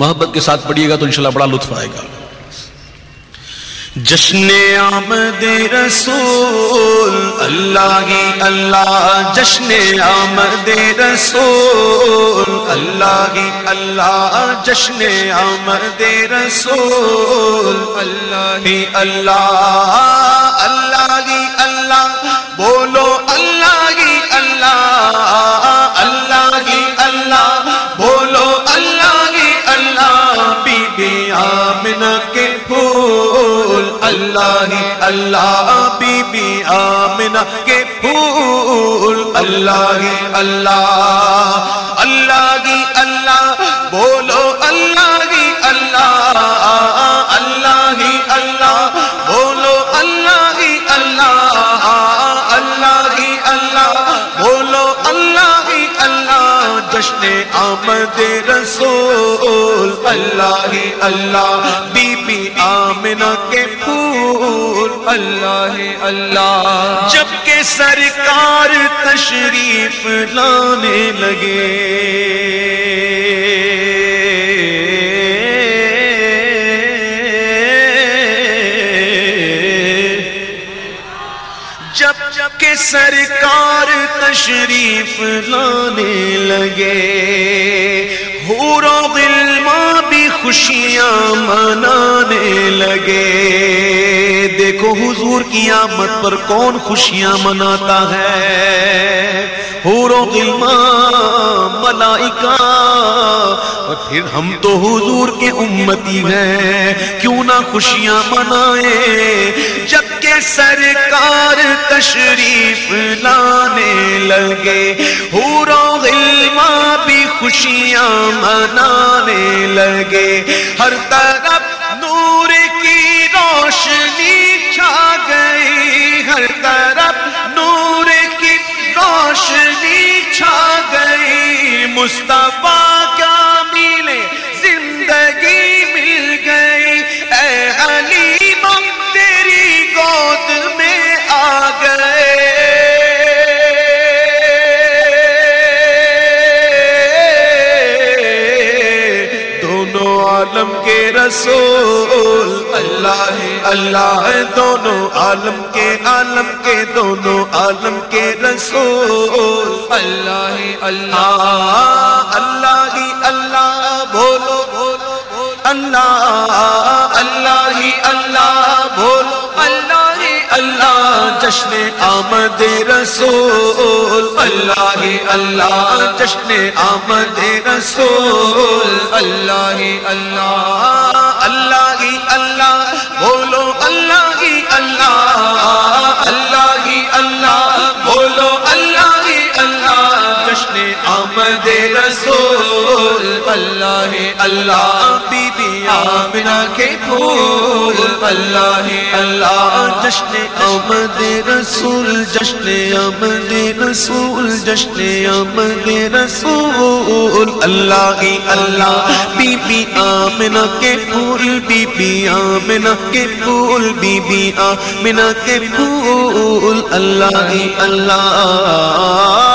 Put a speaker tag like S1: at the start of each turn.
S1: محبت کے ساتھ پڑھیے گا تو انشاءاللہ بڑا لطف آئے گا۔ جشن آمد رسول، اللہ ہی اللہ، جشن آمد رسول، اللہ ہی اللہ، جشن آمد رسول، اللہ ہی اللہ۔ اللہ اللہ بی بی آمنہ کے پھول، اللہ ہی اللہ اللہ ہی اللہ، بولو اللہ ہی اللہ اللہ ہی اللہ، بولو اللہ ہی اللہ اللہ ہی اللہ، بولو اللہ ہی اللہ، جشن آمد رسول، اللہ ہی اللہ، بی بی آمنہ کے پھول، اللہ اللہ۔ جبکہ سرکار تشریف لانے لگے۔ جب جب کے سرکار تشریف لانے لگے۔ خوشیاں منانے لگے۔ دیکھو حضور کی آمد پر کون خوشیاں مناتا ہے۔ حورو غلما ملائکہ۔ اور پھر ہم تو حضور کے امتی ہیں۔ کیوں نہ خوشیاں منائیں جبکہ سرکار تشریف لانے لگے۔ حورو غلما بھی خوشیاں منانے لگے۔ ہر طرف نور کی روشنی چھا گئی۔ ہر طرف نور کی روشنی چھا گئی۔ مصطفیٰ کا رسول، اللہ ہے اللہ ہے دونوں عالم کے عالم کے دونوں عالم کے رسول۔ اللہ ہی اللہ اللہ ہی، اللہ، بولو بولو اللہ اللہ ہی، اللہ، بولو۔ اللہ ہی اللہ، جشن آمد رسول، اللہ ہی اللہ، جشن آمد رسول، اللہ ہی اللہ اللہ ہی اللہ، بولو اللہ ہی اللہ اللہ ہی اللہ، بولو اللہ ہی اللہ، جشن آمد رسول، اللہ ہی اللہ، بی بی آمنہ کے پھول، اللہ اللہ، جشن آمد رسول، جشن آمد رسول، جشن آمد رسول، اللہ ہی اللہ بی بی آمنہ کے پھول بی بی آمنہ کے پھول بی بی آمنہ کے پھول، اللہ ہی اللہ۔